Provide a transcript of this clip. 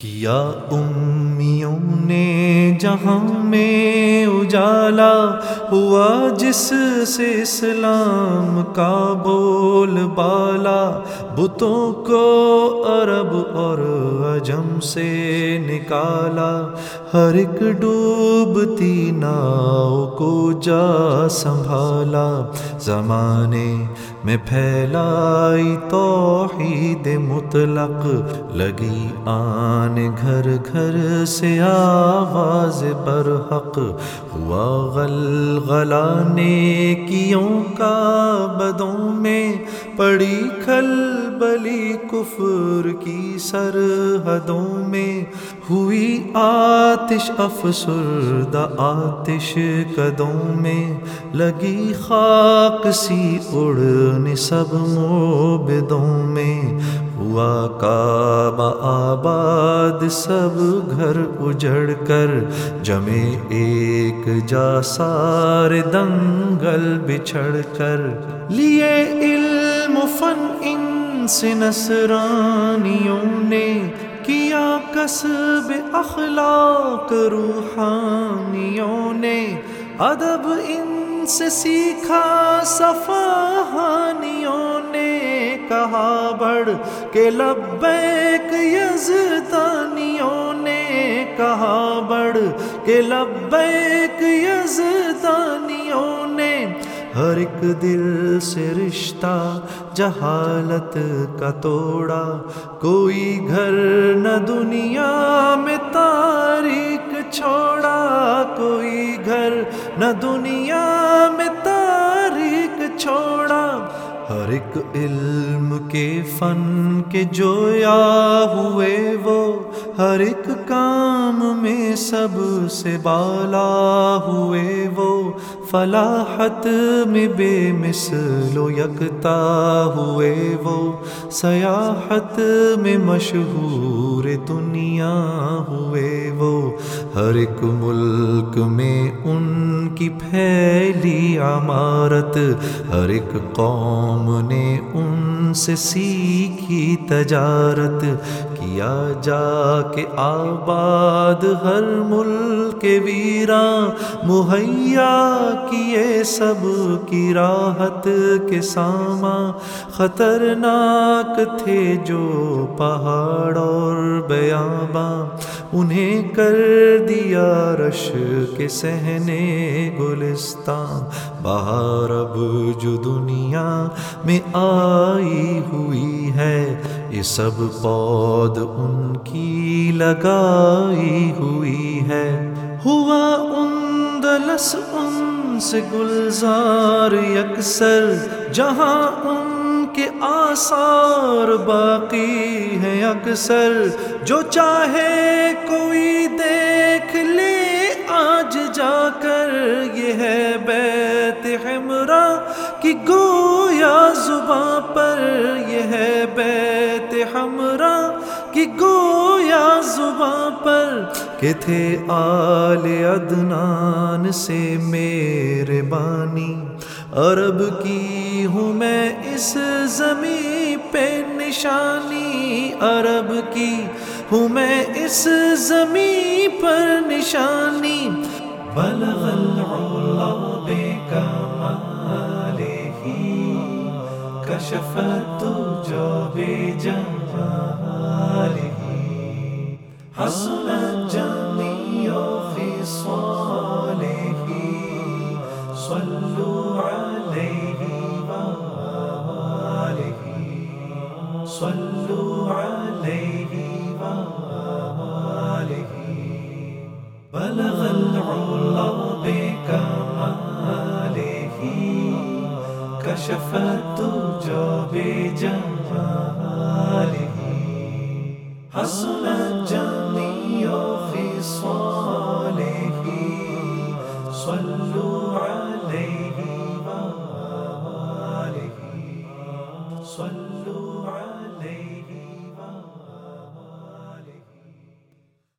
کیا امیوں نے جہاں میں اجالا ہوا جس سے اسلام کا بول بالا، بتوں کو عرب اور عجم سے نکالا۔ ہر ایک ڈوبتی ناؤ کو جا سنبھالا۔ زمانے میں پھیلائی توحید مطلق، لگی آن گھر گھر سے آواز برحق ہوا غلغلانے کیوں کا بدوں میں پڑی کھل بلی کفر کی سرحدوں میں ہوئی آتش افسردہ آتش قدوں میں لگی خاک سی اڑ سب موبدوں میں ہوا کعبہ آباد سب گھر اجڑ کر جمے ایک جا سار دنگل بچھڑ کر لیے علم فن ان سے نصرانیوں نے کیا کسب اخلاق روحانیوں نے ادب ان سے سیکھا صفحانیوں نے کہا بڑھ کے لبیک یزدانیوں نے کہا بڑھ کے لبیک یزدانیوں ہر ایک دل سے رشتہ، جہالت کا توڑا۔ کوئی گھر نہ دنیا میں تاریخ چھوڑا۔ کوئی گھر نہ دنیا میں تاریخ چھوڑا۔ ہر ایک علم کے فن کے جویا ہوئے وہ۔ ہر ایک کام میں سب سے بالا ہوئے وہ۔ فلاحت میں بے مثل و یکتا ہوئے وہ سیاحت میں مشہور دنیا ہوئے وہ ہر ایک ملک میں ان کی پھیلی عمارت ہر ایک قوم نے ان سے سیکھی تجارت کیا جا کے آباد ہر ملک ویراں مہیا کیے سب کی راحت کے ساما خطرناک تھے جو پہاڑ اور بیاباں انہیں کر دیا رش کے سہنے گلستان بہار اب جو دنیا میں آئی ہوئی ہے، یہ سب پود ان کی لگائی ہوئی ہے۔ ہوا ان دلس ان سے گلزار یکسر جہاں ان کے آثار باقی ہیں اکثر۔ جو چاہے کوئی دیکھ لے، آج جا کر یہ ہے بیت ہمرا کی گویا زباں پر۔ یہ ہے بیت ہمرا کی گویا زباں پر۔ کہ تھے آل ادنان سے میرے بانی۔ عرب کی ہوں میں اس زمین پہ نشانی، عرب کی ہوں میں اس زمین پر نشانی۔ بلغ العلا بے کمال ہی کشفت جو بے جمال ہی حسن جمیع خصال ہی صلو صلوا عليه وآله بلغ العلا بكماله كشف الدجى بجماله حصلت جميع خصاله صلوا عليه وآله صلوا